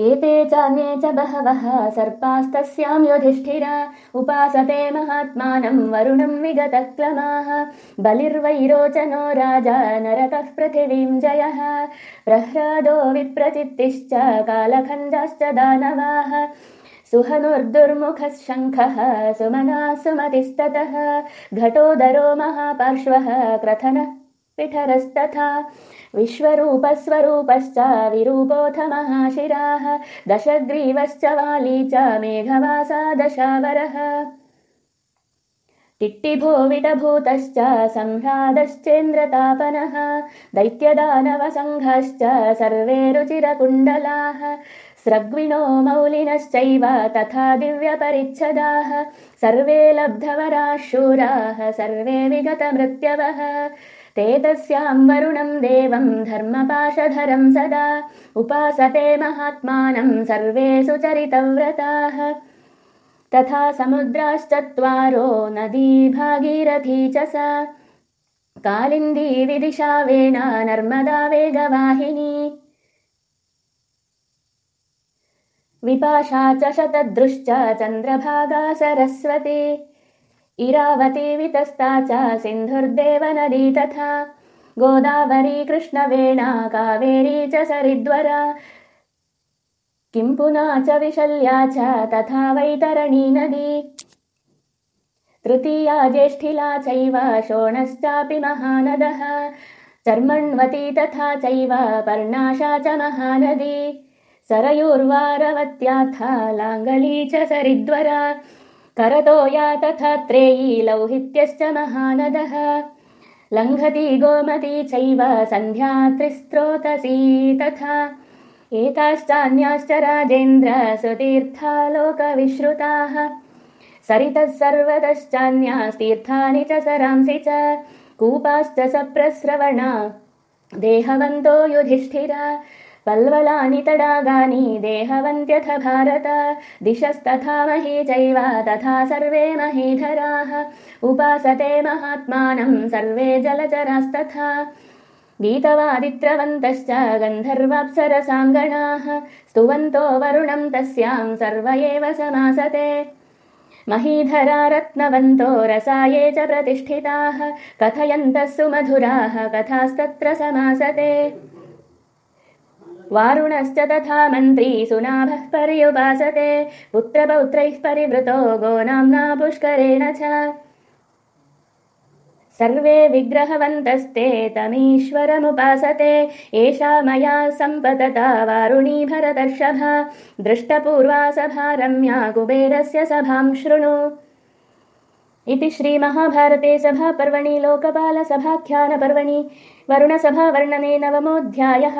एते चान्ये च बहवः सर्पास्तस्यां युधिष्ठिरा उपासते महात्मानं वरुणं विगतक्लमाः। बलिर्वैरोचनो राजा नरतः पृथिवीं जयः। प्रह्लादो विप्रचित्तिश्च कालखञ्जाश्च दानवाः। सुहनुर्दुर्मुखः शङ्खः सुमना सुमतिस्ततः। घटोदरो महापार्श्वः क्रथनः पिठरस्तथा। विश्वरूपस्वरूपश्च विरूपोऽथ महाशिराः। दशग्रीवश्च वाली च मेघवासा दशावरः। टिट्टिभो विटभूतश्च सम्भ्रादश्चेन्द्रतापनः दैत्यदानवसङ्घश्च सर्वे रुचिरकुण्डलाः। स्रग्विणो मौलिनश्चैव तथा दिव्यपरिच्छदाः। सर्वे लब्धवराः शूराः सर्वे विगतमृत्यवः ते तस्यां वरुणं देवं धर्मपाशधरं सदा उपासते महात्मानं सर्वे सुचरितव्रताः तथा समुद्राश्चत्वारो नदी भागीरथी च सा। कालिन्दी विदिशा वेणा नर्मदा वेगवाहिनी। विपाशा च शतदृश्च चन्द्रभागा सरस्वती इरावती वितस्ता च सिन्धुर्देवनदी तथा। गोदावरी कृष्णवेणा कावेरी च सरिद्वरा। किम्पुना च विशल्या च तथा वैतरणी नदी। तृतीया ज्येष्ठिला चैव शोणश्चापि महानदः। चर्मण्वती तथा चैव पर्णाशा च महानदी। सरयूर्वारवत्याथा लाङ्गली च सरिद्वरा करतो या तथा त्रेयी लौहित्यश्च महानदः। लङ्घति गोमती चैव सन्ध्या त्रिस्त्रोतसी तथा। एताश्चान्याश्च राजेन्द्र सुतीर्थालोकविश्रुताः। सरितः सर्वतश्चान्यास्तीर्थानि च सरांसि च। कूपाश्च सप्रस्रवणा। देहवन्तो युधिष्ठिरा पल्वलानि तडागानि देहवन्त्यथ भारत। दिशस्तथा मही चैव तथा सर्वे महीधराः उपासते महात्मानं सर्वे जलचरास्तथा। गीतवादित्रवन्तश्च गन्धर्वाप्सरसाङ्गणाः। स्तुवन्तो वरुणं तस्यां सर्व एव समासते। महीधरा रत्नवन्तो रसाये च प्रतिष्ठिताः। कथयन्तः सुमधुराः कथास्तत्र समासते वारुणश्च तथा मन्त्री सुनाभः पर्युपासते पुत्रपौत्रैः परिवृतो गोनाम्ना पुष्करेण च। सर्वे विग्रहवन्तस्ते तमीश्वरमुपासते एषा मया सम्पतता वारुणी भरतर्षभा दृष्टपूर्वा सभा रम्या कुबेरस्य सभां शृणु। इति श्रीमहाभारते सभापर्वणि लोकपालसभाख्यानपर्वणि वरुणसभावर्णने नवमोऽध्यायः